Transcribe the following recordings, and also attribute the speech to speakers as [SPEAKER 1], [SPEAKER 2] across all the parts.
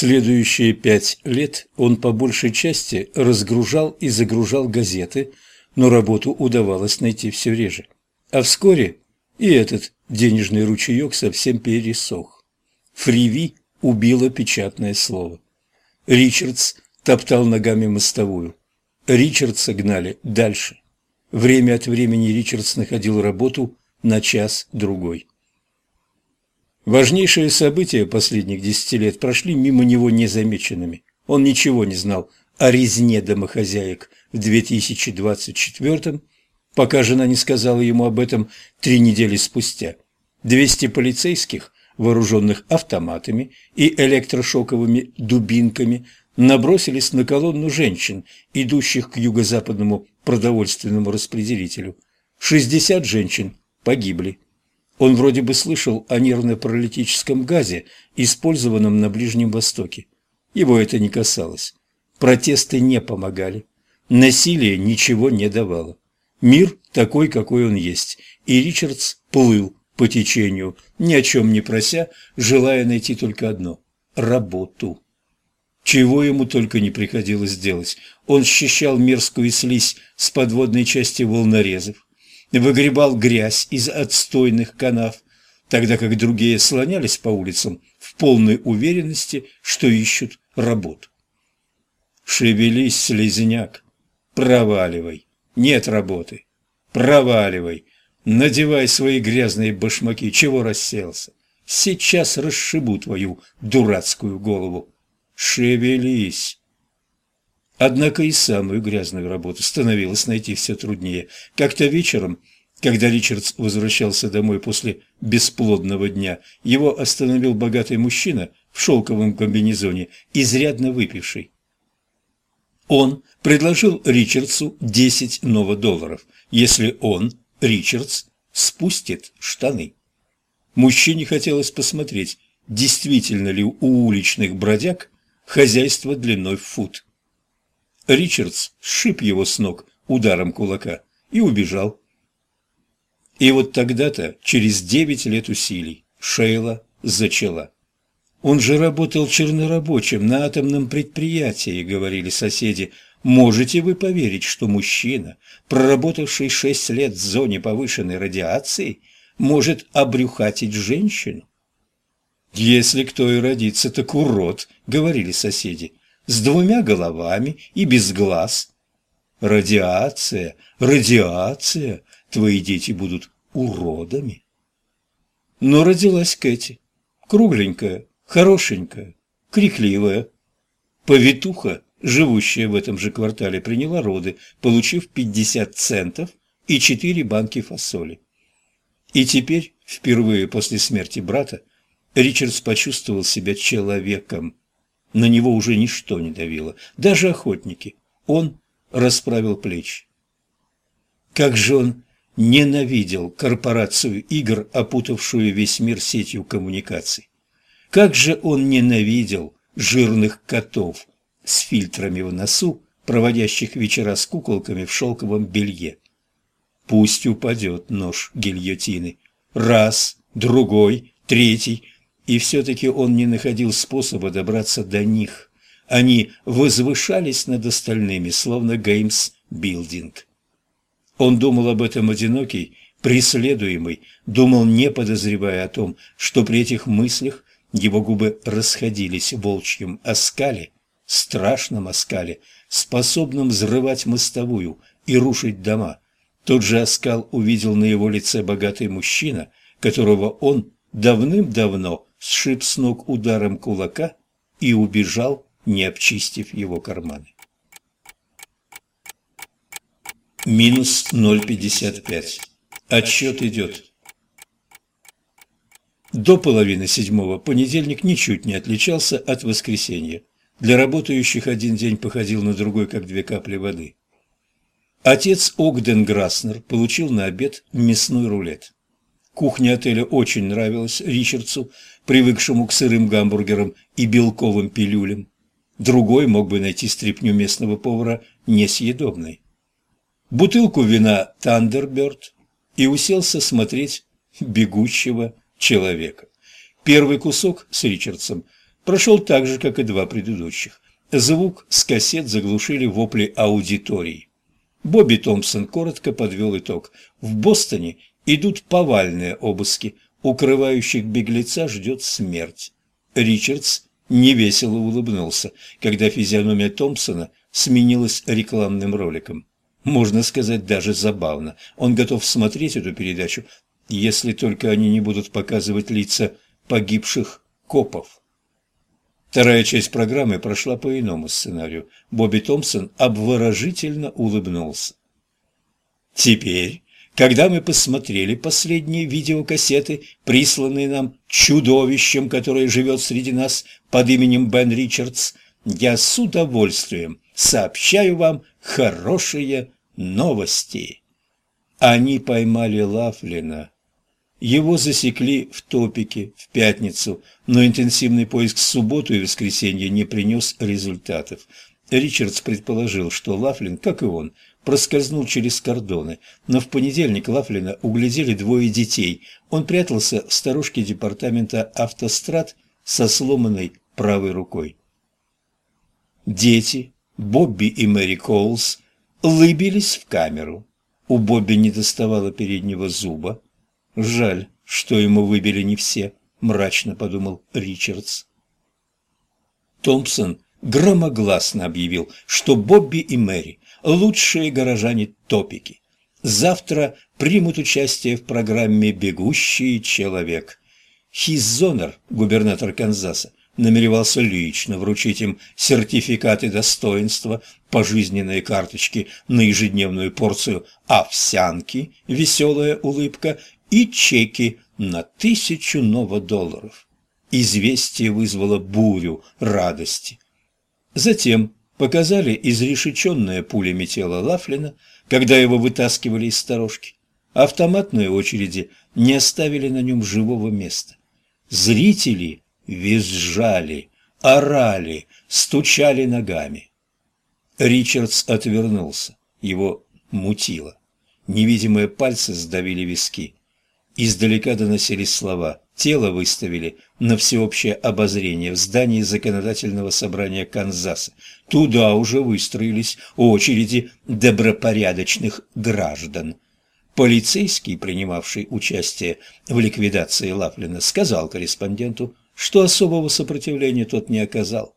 [SPEAKER 1] Следующие пять лет он по большей части разгружал и загружал газеты, но работу удавалось найти все реже. А вскоре и этот денежный ручеек совсем пересох. Фриви убило печатное слово. Ричардс топтал ногами мостовую. Ричардса гнали дальше. Время от времени Ричардс находил работу на час-другой. Важнейшие события последних десяти лет прошли мимо него незамеченными. Он ничего не знал о резне домохозяек в 2024 пока жена не сказала ему об этом три недели спустя. Двести полицейских, вооруженных автоматами и электрошоковыми дубинками, набросились на колонну женщин, идущих к юго-западному продовольственному распределителю. Шестьдесят женщин погибли. Он вроде бы слышал о нервно-паралитическом газе, использованном на Ближнем Востоке. Его это не касалось. Протесты не помогали. Насилие ничего не давало. Мир такой, какой он есть, и Ричардс плыл по течению, ни о чем не прося, желая найти только одно – работу. Чего ему только не приходилось делать. Он счищал мерзкую слизь с подводной части волнорезов, выгребал грязь из отстойных канав, тогда как другие слонялись по улицам в полной уверенности, что ищут работу. «Шевелись, слезняк, проваливай, нет работы, проваливай, надевай свои грязные башмаки, чего расселся, сейчас расшибу твою дурацкую голову, шевелись». Однако и самую грязную работу становилось найти все труднее. Как-то вечером, когда Ричардс возвращался домой после бесплодного дня, его остановил богатый мужчина в шелковом комбинезоне, изрядно выпивший. Он предложил Ричардсу 10 долларов, если он, Ричардс, спустит штаны. Мужчине хотелось посмотреть, действительно ли у уличных бродяг хозяйство длиной в фут. Ричардс сшиб его с ног ударом кулака и убежал. И вот тогда-то, через девять лет усилий, Шейла зачала. «Он же работал чернорабочим на атомном предприятии», — говорили соседи. «Можете вы поверить, что мужчина, проработавший шесть лет в зоне повышенной радиации, может обрюхатить женщину?» «Если кто и родится, так урод», — говорили соседи с двумя головами и без глаз. Радиация, радиация, твои дети будут уродами. Но родилась Кэти, кругленькая, хорошенькая, крикливая. Повитуха, живущая в этом же квартале, приняла роды, получив 50 центов и 4 банки фасоли. И теперь, впервые после смерти брата, Ричардс почувствовал себя человеком, на него уже ничто не давило, даже охотники. Он расправил плечи. Как же он ненавидел корпорацию игр, опутавшую весь мир сетью коммуникаций. Как же он ненавидел жирных котов с фильтрами в носу, проводящих вечера с куколками в шелковом белье. Пусть упадет нож гильотины. Раз, другой, третий, и все-таки он не находил способа добраться до них. Они возвышались над остальными, словно Геймс-билдинг. Он думал об этом одинокий, преследуемый, думал, не подозревая о том, что при этих мыслях его губы расходились в волчьем оскале, страшном оскале, способном взрывать мостовую и рушить дома. Тот же оскал увидел на его лице богатый мужчина, которого он давным-давно сшиб с ног ударом кулака и убежал, не обчистив его карманы. Минус 0,55. Отсчет идет. До половины седьмого понедельник ничуть не отличался от воскресенья. Для работающих один день походил на другой, как две капли воды. Отец Огден Граснер получил на обед мясной рулет. Кухня отеля очень нравилась Ричардсу, привыкшему к сырым гамбургерам и белковым пилюлям. Другой мог бы найти стряпню местного повара несъедобной. Бутылку вина «Тандерберт» и уселся смотреть «Бегущего человека». Первый кусок с Ричардсом прошел так же, как и два предыдущих. Звук с кассет заглушили вопли аудитории. Бобби Томпсон коротко подвел итог. В Бостоне идут повальные обыски, укрывающих беглеца ждет смерть. Ричардс невесело улыбнулся, когда физиономия Томпсона сменилась рекламным роликом. Можно сказать, даже забавно. Он готов смотреть эту передачу, если только они не будут показывать лица погибших копов. Вторая часть программы прошла по иному сценарию. Бобби Томпсон обворожительно улыбнулся. Теперь, когда мы посмотрели последние видеокассеты, присланные нам чудовищем, которое живет среди нас под именем Бен Ричардс, я с удовольствием сообщаю вам хорошие новости. Они поймали Лафлина. Его засекли в топике в пятницу, но интенсивный поиск в субботу и воскресенье не принес результатов. Ричардс предположил, что Лафлин, как и он, проскользнул через кордоны, но в понедельник Лафлина углядели двое детей. Он прятался в сторожке департамента автострад со сломанной правой рукой. Дети, Бобби и Мэри Коулс, лыбились в камеру. У Бобби не доставало переднего зуба. Жаль, что ему выбили не все, мрачно подумал Ричардс. Томпсон громогласно объявил, что Бобби и Мэри – лучшие горожане топики. Завтра примут участие в программе «Бегущий человек». Хиззонер, губернатор Канзаса, намеревался лично вручить им сертификаты достоинства, пожизненные карточки на ежедневную порцию овсянки, веселая улыбка и чеки на тысячу новодолларов. Известие вызвало бурю радости. Затем показали изрешеченное пулями тело Лафлина, когда его вытаскивали из сторожки. Автоматные очереди не оставили на нем живого места. Зрители визжали, орали, стучали ногами. Ричардс отвернулся, его мутило. Невидимые пальцы сдавили виски. Издалека доносились слова. Тело выставили на всеобщее обозрение в здании законодательного собрания Канзаса. Туда уже выстроились очереди добропорядочных граждан. Полицейский, принимавший участие в ликвидации Лафлина, сказал корреспонденту, что особого сопротивления тот не оказал.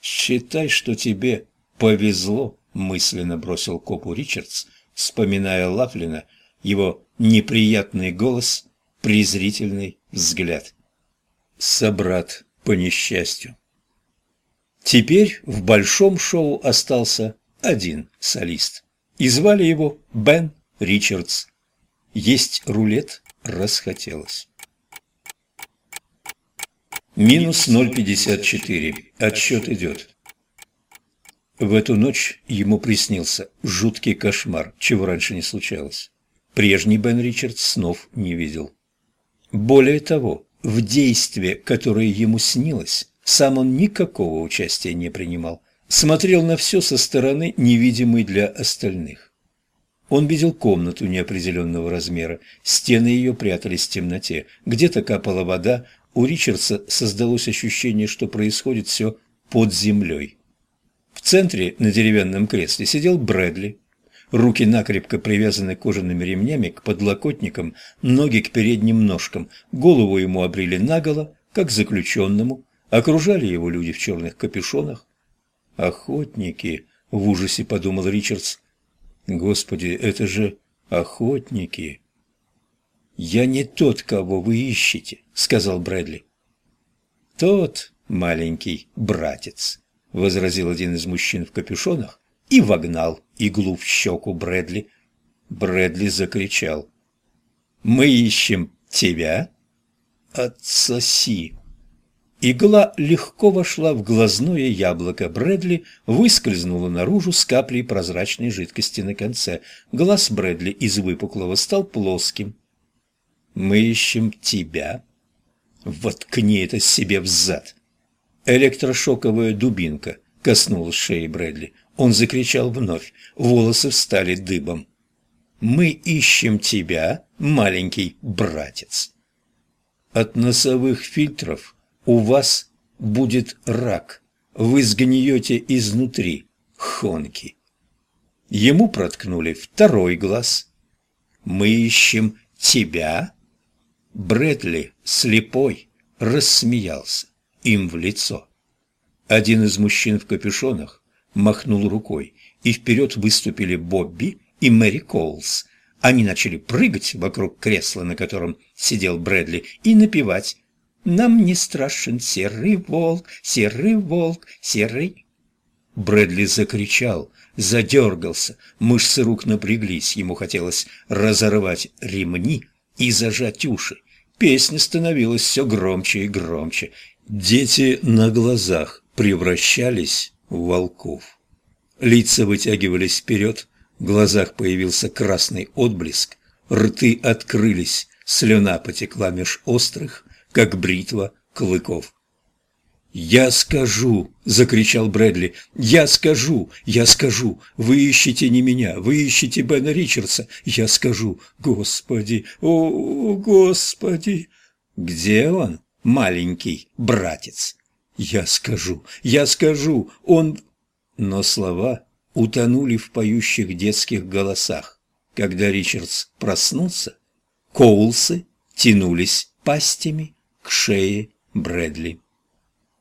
[SPEAKER 1] «Считай, что тебе повезло», — мысленно бросил копу Ричардс, вспоминая Лафлина, его неприятный голос, презрительный взгляд. Собрат по несчастью. Теперь в большом шоу остался один солист, и звали его Бен Ричардс. Есть рулет расхотелось. Минус 0,54. Отсчет идет. В эту ночь ему приснился жуткий кошмар, чего раньше не случалось. Прежний Бен Ричардс снов не видел. Более того, в действие, которое ему снилось, сам он никакого участия не принимал, смотрел на все со стороны, невидимой для остальных. Он видел комнату неопределенного размера, стены ее прятались в темноте, где-то капала вода, у Ричардса создалось ощущение, что происходит все под землей. В центре на деревянном кресле сидел Брэдли. Руки накрепко привязаны кожаными ремнями к подлокотникам, ноги к передним ножкам. Голову ему обрили наголо, как заключенному. Окружали его люди в черных капюшонах. «Охотники!» — в ужасе подумал Ричардс. «Господи, это же охотники!» «Я не тот, кого вы ищете», — сказал Брэдли. «Тот маленький братец», — возразил один из мужчин в капюшонах и вогнал иглу в щеку Брэдли. Брэдли закричал. «Мы ищем тебя? Отсоси!» Игла легко вошла в глазное яблоко Брэдли, выскользнула наружу с каплей прозрачной жидкости на конце. Глаз Брэдли из выпуклого стал плоским. Мы ищем тебя. Воткни это себе в зад. Электрошоковая дубинка коснулась шеи Брэдли. Он закричал вновь. Волосы встали дыбом. «Мы ищем тебя, маленький братец». От носовых фильтров у вас будет рак. Вы сгниете изнутри, Хонки. Ему проткнули второй глаз. Мы ищем тебя? Брэдли, слепой, рассмеялся им в лицо. Один из мужчин в капюшонах махнул рукой, и вперед выступили Бобби и Мэри Коулс. Они начали прыгать вокруг кресла, на котором сидел Брэдли, и напевать «Нам не страшен серый волк, серый волк, серый...» Брэдли закричал, задергался, мышцы рук напряглись, ему хотелось разорвать ремни и зажать уши. Песня становилась все громче и громче. Дети на глазах превращались в волков. Лица вытягивались вперед, в глазах появился красный отблеск, рты открылись, слюна потекла меж острых, как бритва, клыков. «Я скажу!» — закричал Брэдли. «Я скажу! Я скажу! Вы ищете не меня, вы ищете Бена Ричардса! Я скажу! Господи! О, Господи!» «Где он, маленький братец?» «Я скажу! Я скажу! Он...» Но слова утонули в поющих детских голосах. Когда Ричардс проснулся, коулсы тянулись пастями к шее Брэдли.